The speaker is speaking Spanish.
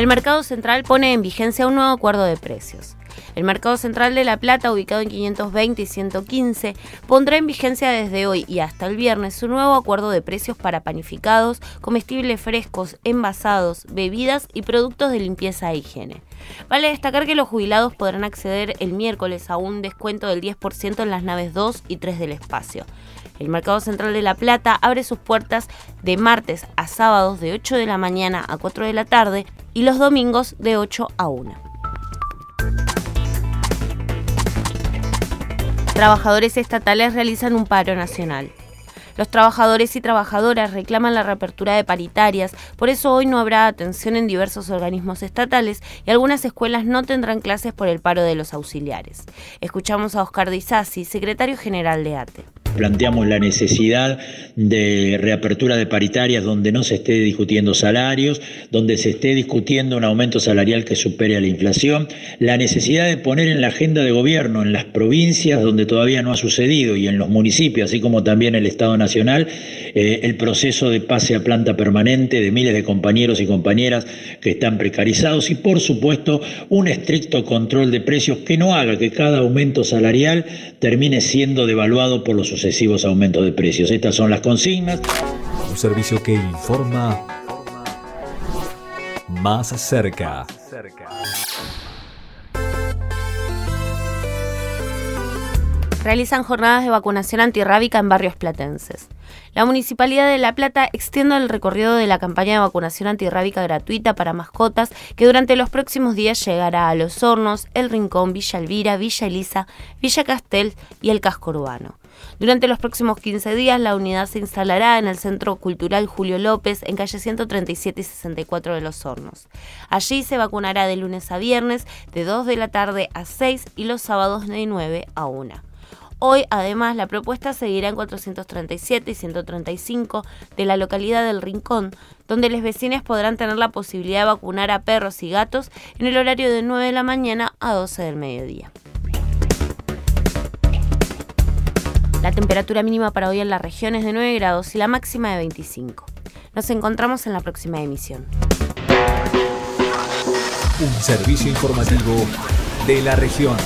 El Mercado Central pone en vigencia un nuevo acuerdo de precios. El Mercado Central de La Plata, ubicado en 520 y 115, pondrá en vigencia desde hoy y hasta el viernes su nuevo acuerdo de precios para panificados, comestibles frescos, envasados, bebidas y productos de limpieza e higiene. Vale destacar que los jubilados podrán acceder el miércoles a un descuento del 10% en las naves 2 y 3 del espacio. El Mercado Central de La Plata abre sus puertas de martes a sábados de 8 de la mañana a 4 de la tarde y los domingos de 8 a 1. Trabajadores estatales realizan un paro nacional. Los trabajadores y trabajadoras reclaman la reapertura de paritarias, por eso hoy no habrá atención en diversos organismos estatales y algunas escuelas no tendrán clases por el paro de los auxiliares. Escuchamos a Oscar Dizassi, secretario general de ATE. Planteamos la necesidad de reapertura de paritarias donde no se esté discutiendo salarios, donde se esté discutiendo un aumento salarial que supere a la inflación, la necesidad de poner en la agenda de gobierno en las provincias donde todavía no ha sucedido y en los municipios, así como también el Estado Nacional, eh, el proceso de pase a planta permanente de miles de compañeros y compañeras que están precarizados y por supuesto un estricto control de precios que no haga que cada aumento salarial termine siendo devaluado por los sucesivos aumentos de precios. Estas son las consignas. Un servicio que informa más cerca. realizan jornadas de vacunación antirrábica en barrios platenses. La Municipalidad de La Plata extiende el recorrido de la campaña de vacunación antirrábica gratuita para mascotas que durante los próximos días llegará a Los Hornos, El Rincón, Villa Elvira, Villa Elisa, Villa Castel y el casco urbano. Durante los próximos 15 días, la unidad se instalará en el Centro Cultural Julio López, en calle 137 y 64 de Los Hornos. Allí se vacunará de lunes a viernes, de 2 de la tarde a 6 y los sábados de 9 a 1. Hoy, además, la propuesta seguirá en 437 y 135 de la localidad del Rincón, donde los vecinos podrán tener la posibilidad de vacunar a perros y gatos en el horario de 9 de la mañana a 12 del mediodía. La temperatura mínima para hoy en la región es de 9 grados y la máxima de 25. Nos encontramos en la próxima emisión. Un servicio informativo de la región.